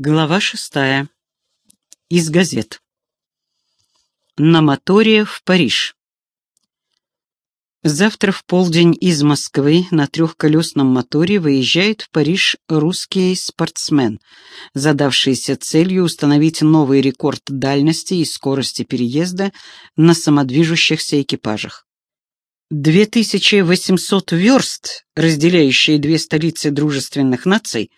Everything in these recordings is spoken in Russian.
Глава шестая. Из газет. На моторе в Париж. Завтра в полдень из Москвы на трехколесном моторе выезжает в Париж русский спортсмен, задавшийся целью установить новый рекорд дальности и скорости переезда на самодвижущихся экипажах. 2800 верст, разделяющие две столицы дружественных наций,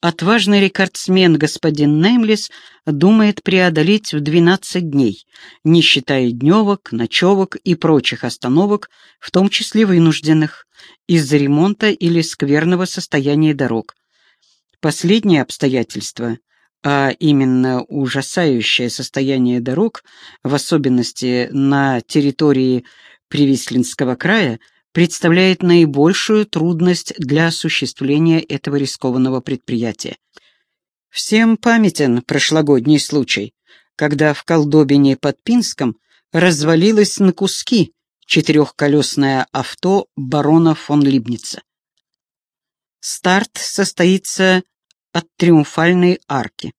Отважный рекордсмен господин Неймлис думает преодолеть в 12 дней, не считая дневок, ночевок и прочих остановок, в том числе вынужденных, из-за ремонта или скверного состояния дорог. Последнее обстоятельство, а именно ужасающее состояние дорог, в особенности на территории Привислинского края, представляет наибольшую трудность для осуществления этого рискованного предприятия. Всем памятен прошлогодний случай, когда в колдобине под Пинском развалилось на куски четырехколесное авто барона фон Либница. Старт состоится от Триумфальной арки.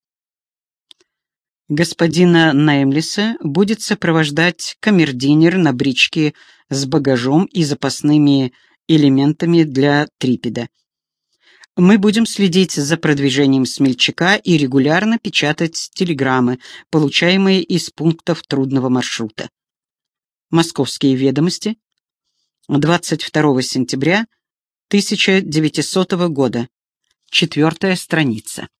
Господина Наймлиса будет сопровождать камердинер на бричке с багажом и запасными элементами для трипеда. Мы будем следить за продвижением смельчака и регулярно печатать телеграммы, получаемые из пунктов трудного маршрута. Московские ведомости. 22 сентября 1900 года. Четвертая страница.